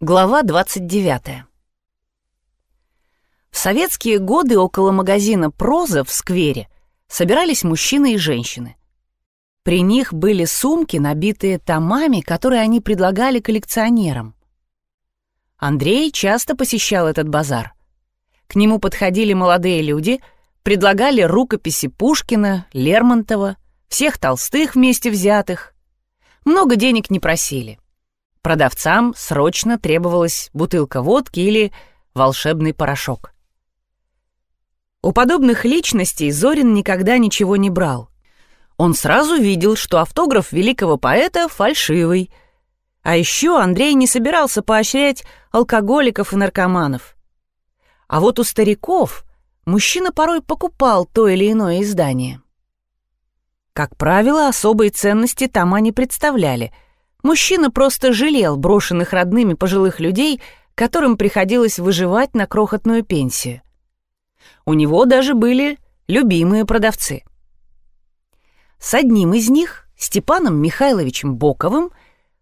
Глава 29. В советские годы около магазина «Проза» в сквере собирались мужчины и женщины. При них были сумки, набитые томами, которые они предлагали коллекционерам. Андрей часто посещал этот базар. К нему подходили молодые люди, предлагали рукописи Пушкина, Лермонтова, всех Толстых вместе взятых. Много денег не просили — Продавцам срочно требовалась бутылка водки или волшебный порошок. У подобных личностей Зорин никогда ничего не брал. Он сразу видел, что автограф великого поэта фальшивый. А еще Андрей не собирался поощрять алкоголиков и наркоманов. А вот у стариков мужчина порой покупал то или иное издание. Как правило, особой ценности тома не представляли — Мужчина просто жалел брошенных родными пожилых людей, которым приходилось выживать на крохотную пенсию. У него даже были любимые продавцы. С одним из них, Степаном Михайловичем Боковым,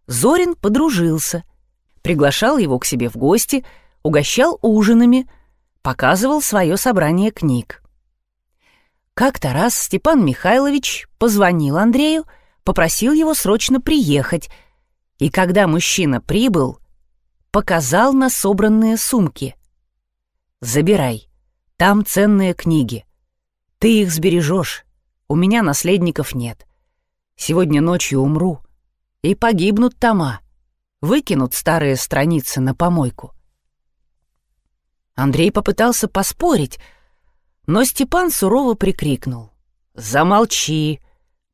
Зорин подружился, приглашал его к себе в гости, угощал ужинами, показывал свое собрание книг. Как-то раз Степан Михайлович позвонил Андрею, попросил его срочно приехать — и когда мужчина прибыл, показал на собранные сумки. «Забирай, там ценные книги. Ты их сбережешь, у меня наследников нет. Сегодня ночью умру, и погибнут тома, выкинут старые страницы на помойку». Андрей попытался поспорить, но Степан сурово прикрикнул. «Замолчи,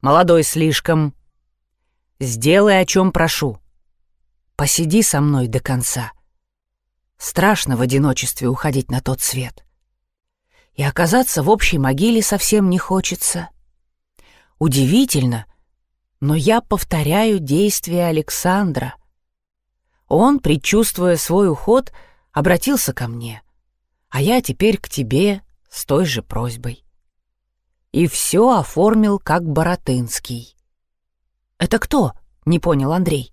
молодой слишком!» Сделай, о чем прошу. Посиди со мной до конца. Страшно в одиночестве уходить на тот свет. И оказаться в общей могиле совсем не хочется. Удивительно, но я повторяю действия Александра. Он, предчувствуя свой уход, обратился ко мне, а я теперь к тебе с той же просьбой. И все оформил как Боротынский. «Это кто?» — не понял Андрей.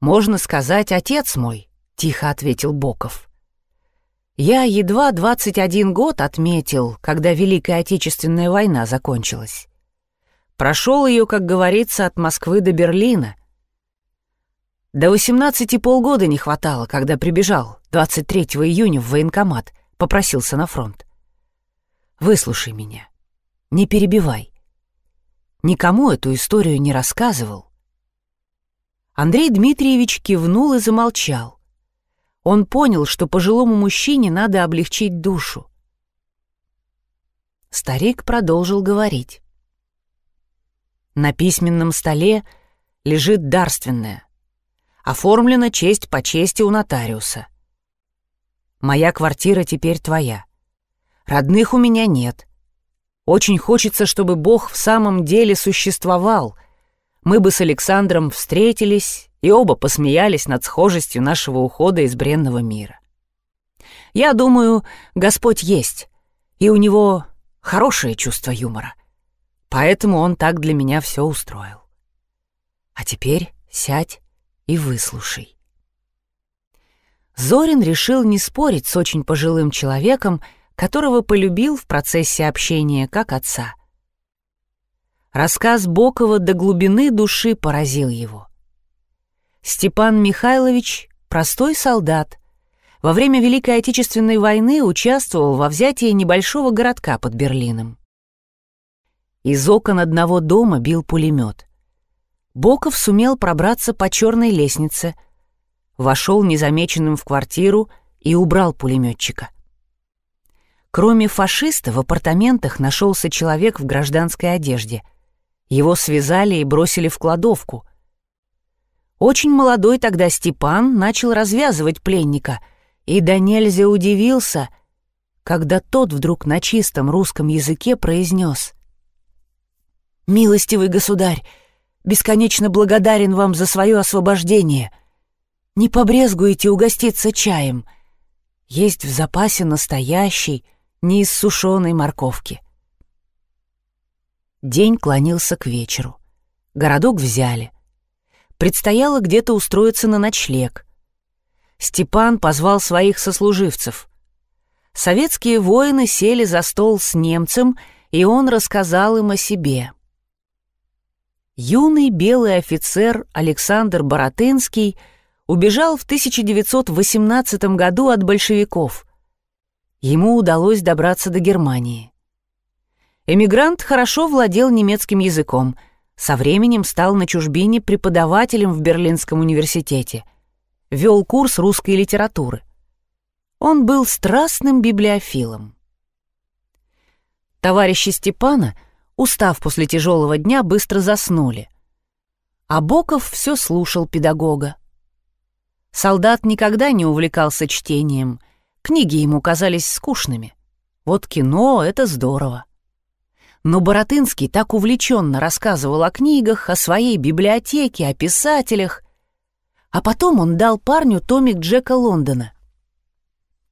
«Можно сказать, отец мой», — тихо ответил Боков. «Я едва 21 год отметил, когда Великая Отечественная война закончилась. Прошел ее, как говорится, от Москвы до Берлина. До 18 полгода не хватало, когда прибежал 23 июня в военкомат, попросился на фронт. Выслушай меня, не перебивай никому эту историю не рассказывал. Андрей Дмитриевич кивнул и замолчал. Он понял, что пожилому мужчине надо облегчить душу. Старик продолжил говорить. На письменном столе лежит дарственное. Оформлена честь по чести у нотариуса. Моя квартира теперь твоя. Родных у меня нет. Очень хочется, чтобы Бог в самом деле существовал. Мы бы с Александром встретились и оба посмеялись над схожестью нашего ухода из бренного мира. Я думаю, Господь есть, и у него хорошее чувство юмора. Поэтому он так для меня все устроил. А теперь сядь и выслушай. Зорин решил не спорить с очень пожилым человеком, которого полюбил в процессе общения как отца. Рассказ Бокова до глубины души поразил его. Степан Михайлович — простой солдат. Во время Великой Отечественной войны участвовал во взятии небольшого городка под Берлином. Из окон одного дома бил пулемет. Боков сумел пробраться по черной лестнице, вошел незамеченным в квартиру и убрал пулеметчика. Кроме фашиста в апартаментах нашелся человек в гражданской одежде. Его связали и бросили в кладовку. Очень молодой тогда Степан начал развязывать пленника и до удивился, когда тот вдруг на чистом русском языке произнес «Милостивый государь, бесконечно благодарен вам за свое освобождение. Не побрезгуете угоститься чаем. Есть в запасе настоящий, ни из сушеной морковки. День клонился к вечеру. Городок взяли. Предстояло где-то устроиться на ночлег. Степан позвал своих сослуживцев. Советские воины сели за стол с немцем, и он рассказал им о себе. Юный белый офицер Александр Боротынский убежал в 1918 году от большевиков. Ему удалось добраться до Германии. Эмигрант хорошо владел немецким языком, со временем стал на чужбине преподавателем в Берлинском университете, вел курс русской литературы. Он был страстным библиофилом. Товарищи Степана, устав после тяжелого дня, быстро заснули. А Боков все слушал педагога. Солдат никогда не увлекался чтением, книги ему казались скучными. Вот кино — это здорово. Но Боротынский так увлеченно рассказывал о книгах, о своей библиотеке, о писателях. А потом он дал парню томик Джека Лондона.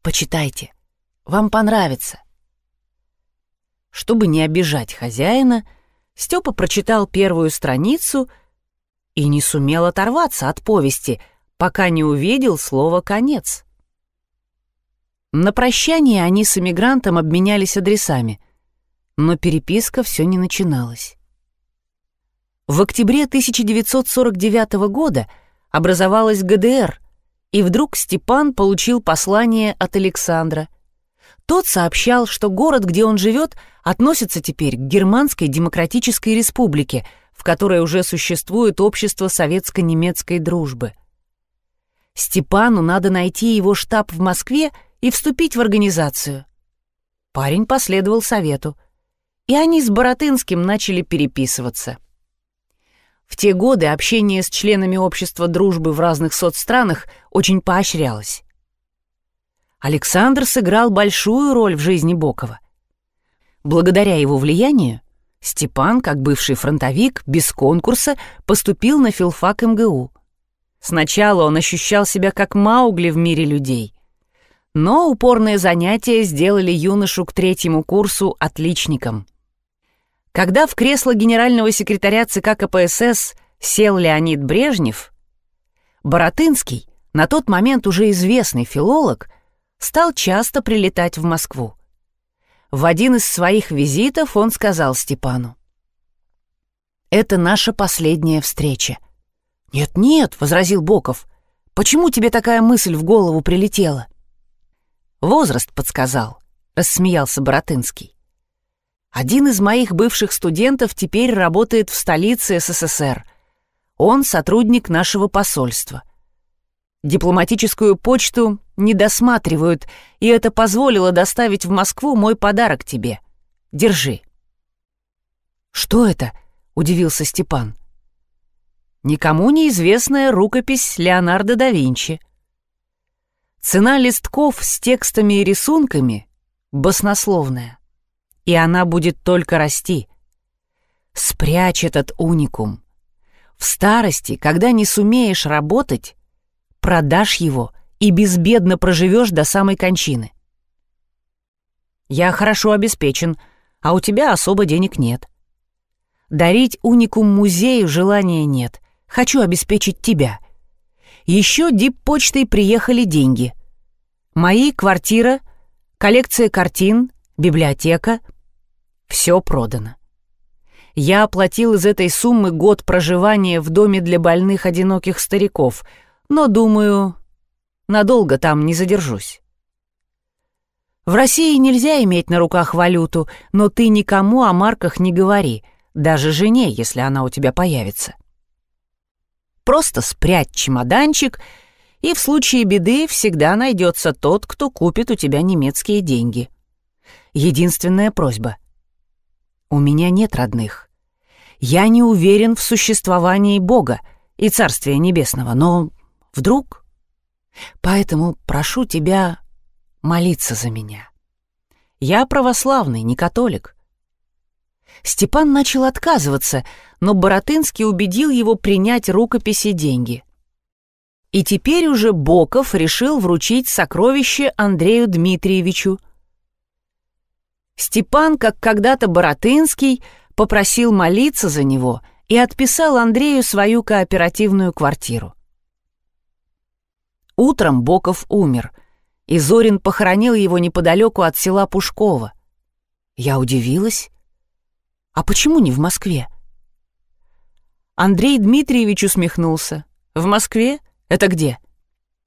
Почитайте. Вам понравится. Чтобы не обижать хозяина, Степа прочитал первую страницу и не сумел оторваться от повести, пока не увидел слово «конец». На прощание они с эмигрантом обменялись адресами, но переписка все не начиналась. В октябре 1949 года образовалась ГДР — и вдруг Степан получил послание от Александра. Тот сообщал, что город, где он живет, относится теперь к Германской Демократической Республике, в которой уже существует общество советско-немецкой дружбы. Степану надо найти его штаб в Москве и вступить в организацию. Парень последовал совету, и они с Боротынским начали переписываться. В те годы общение с членами общества дружбы в разных соцстранах очень поощрялось. Александр сыграл большую роль в жизни Бокова. Благодаря его влиянию Степан, как бывший фронтовик, без конкурса поступил на филфак МГУ. Сначала он ощущал себя как Маугли в мире людей. Но упорные занятия сделали юношу к третьему курсу отличником — когда в кресло генерального секретаря ЦК КПСС сел Леонид Брежнев, Боротынский, на тот момент уже известный филолог, стал часто прилетать в Москву. В один из своих визитов он сказал Степану. «Это наша последняя встреча». «Нет-нет», — возразил Боков, — «почему тебе такая мысль в голову прилетела?» «Возраст подсказал», — рассмеялся Боротынский. Один из моих бывших студентов теперь работает в столице СССР. Он сотрудник нашего посольства. Дипломатическую почту не досматривают, и это позволило доставить в Москву мой подарок тебе. Держи. «Что это?» — удивился Степан. «Никому неизвестная рукопись Леонардо да Винчи. Цена листков с текстами и рисунками баснословная и она будет только расти. Спрячь этот уникум. В старости, когда не сумеешь работать, продашь его и безбедно проживешь до самой кончины. Я хорошо обеспечен, а у тебя особо денег нет. Дарить уникум музею желания нет. Хочу обеспечить тебя. Еще дип-почтой приехали деньги. Мои квартира, коллекция картин, библиотека — все продано. Я оплатил из этой суммы год проживания в доме для больных одиноких стариков, но, думаю, надолго там не задержусь. В России нельзя иметь на руках валюту, но ты никому о марках не говори, даже жене, если она у тебя появится. Просто спрячь чемоданчик, и в случае беды всегда найдется тот, кто купит у тебя немецкие деньги. Единственная просьба — у меня нет родных. Я не уверен в существовании Бога и Царствия Небесного, но вдруг... Поэтому прошу тебя молиться за меня. Я православный, не католик. Степан начал отказываться, но Боротынский убедил его принять рукописи деньги. И теперь уже Боков решил вручить сокровище Андрею Дмитриевичу, Степан, как когда-то Боротынский, попросил молиться за него и отписал Андрею свою кооперативную квартиру. Утром Боков умер, и Зорин похоронил его неподалеку от села Пушково. Я удивилась. А почему не в Москве? Андрей Дмитриевич усмехнулся. В Москве? Это где?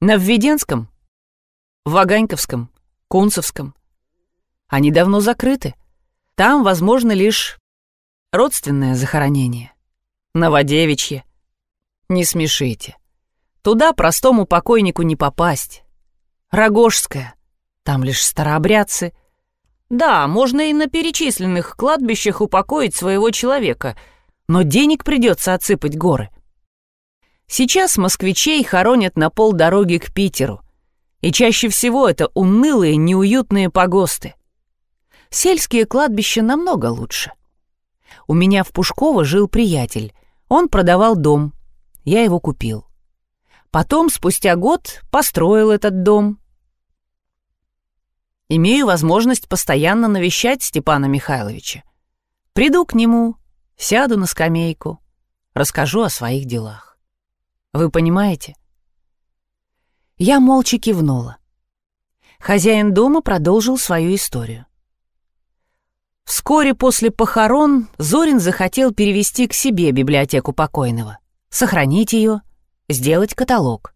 На Введенском? В Ваганьковском? Кунцевском? Они давно закрыты. Там возможно лишь родственное захоронение. Новодевичье. Не смешите. Туда простому покойнику не попасть. Рогожская. Там лишь старообрядцы. Да, можно и на перечисленных кладбищах упокоить своего человека, но денег придется отсыпать горы. Сейчас москвичей хоронят на полдороги к Питеру, и чаще всего это унылые, неуютные погосты. Сельские кладбища намного лучше. У меня в Пушково жил приятель. Он продавал дом. Я его купил. Потом, спустя год, построил этот дом. Имею возможность постоянно навещать Степана Михайловича. Приду к нему, сяду на скамейку, расскажу о своих делах. Вы понимаете? Я молча кивнула. Хозяин дома продолжил свою историю. Вскоре после похорон Зорин захотел перевести к себе библиотеку покойного, сохранить ее — сделать каталог.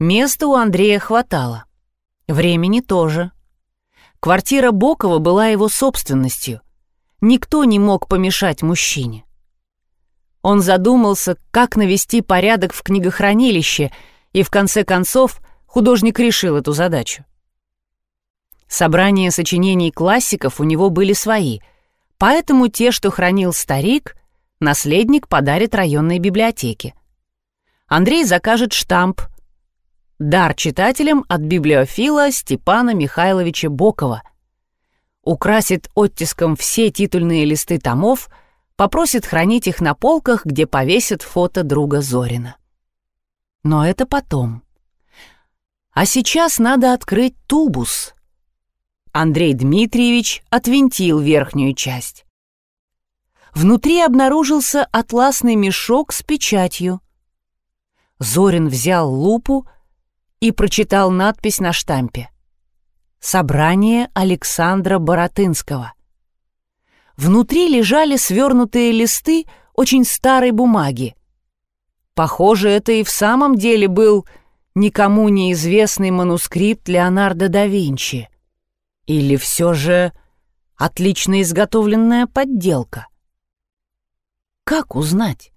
Места у Андрея хватало. Времени тоже. Квартира Бокова была его собственностью. Никто не мог помешать мужчине. Он задумался, как навести порядок в книгохранилище, и в конце концов художник решил эту задачу. Собрания сочинений классиков у него были свои, поэтому те, что хранил старик, наследник подарит районной библиотеке. Андрей закажет штамп «Дар читателям от библиофила Степана Михайловича Бокова». Украсит оттиском все титульные листы томов, попросит хранить их на полках, где повесит фото друга Зорина. Но это потом. А сейчас надо открыть тубус. Андрей Дмитриевич отвинтил верхнюю часть. Внутри обнаружился атласный мешок с печатью. Зорин взял лупу и прочитал надпись на штампе. «Собрание Александра Боротынского». Внутри лежали свернутые листы очень старой бумаги. Похоже, это и в самом деле был никому неизвестный манускрипт Леонардо да Винчи. Или все же отлично изготовленная подделка. Как узнать?